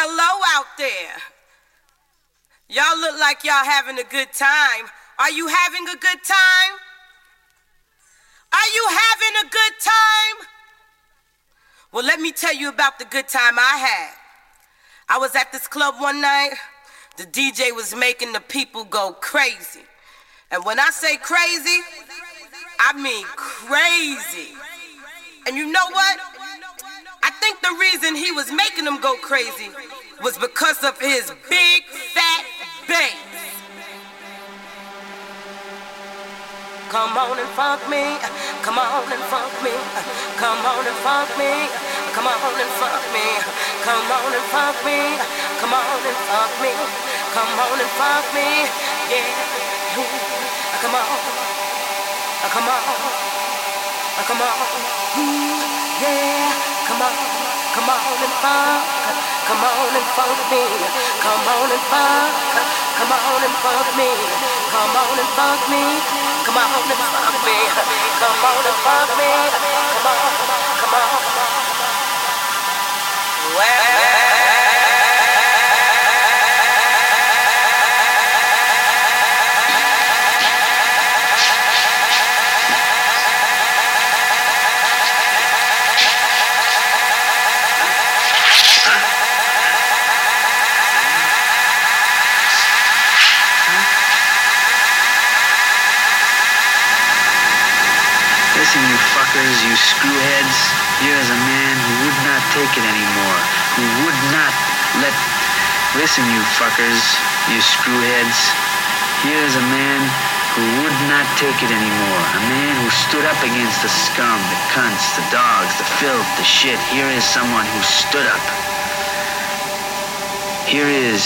hello out there. Y'all look like y'all having a good time. Are you having a good time? Are you having a good time? Well, let me tell you about the good time I had. I was at this club one night. The DJ was making the people go crazy. And when I say crazy, I mean crazy. And you know what? Think the reason he was making them go crazy was because of his big fat bass. Come on and funk me, come on and funk me, come on and funk me, come on and funk me, come on and funk me, come on and funk me, come on and funk me, yeah, come on, come on, come on, yeah. Come on, come on and funk, come on and funk me, come on and funk, come on and funk me, come on and funk me, come on and funk me, come on and funk me, come on, come on. Well. fuckers, you screwheads, here is a man who would not take it anymore, who would not let... Listen, you fuckers, you screwheads, here is a man who would not take it anymore, a man who stood up against the scum, the cunts, the dogs, the filth, the shit. Here is someone who stood up. Here is...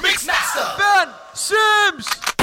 Mixmaster! Ben Sims!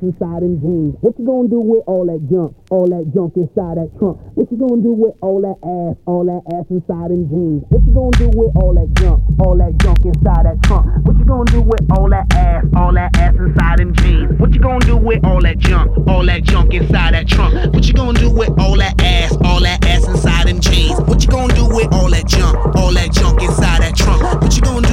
Ass inside them jeans? What you gonna do with all that junk, all that junk inside that trunk? What you gonna do with all that ass, all that ass inside them jeans? What you gonna do with all that junk, all that junk inside that trunk? What you gonna do with all that ass, all that ass inside them jeans? What you gonna do with all that junk, all that junk inside that trunk? What you gonna do with all that ass, all that ass inside them jeans? What you gonna do with all that junk, all that junk inside that trunk? What you gonna do